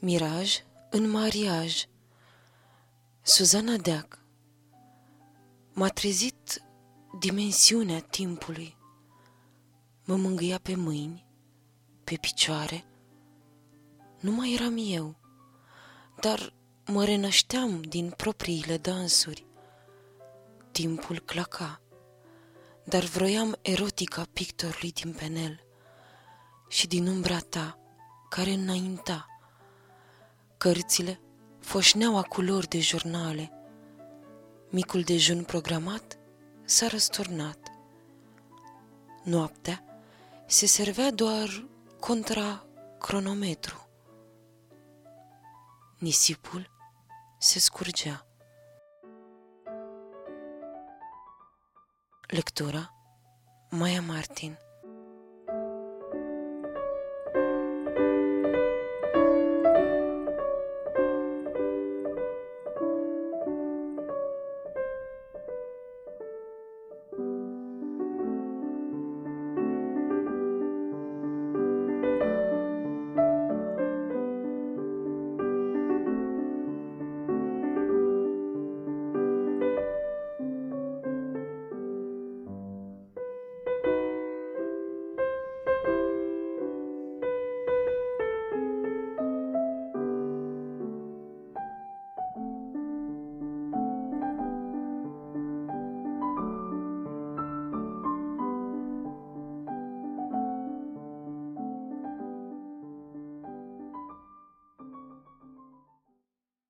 Miraj în mariaj. Suzana Deac. M-a trezit dimensiunea timpului. Mă mângâia pe mâini, pe picioare. Nu mai eram eu Dar mă renășteam din propriile dansuri. Timpul claca Dar vroiam erotica pictorului din penel Și din umbra ta care înainta Cărțile foșneau a culori de jurnale. Micul dejun programat s-a răsturnat. Noaptea se servea doar contra cronometru. Nisipul se scurgea. Lectura Maya Martin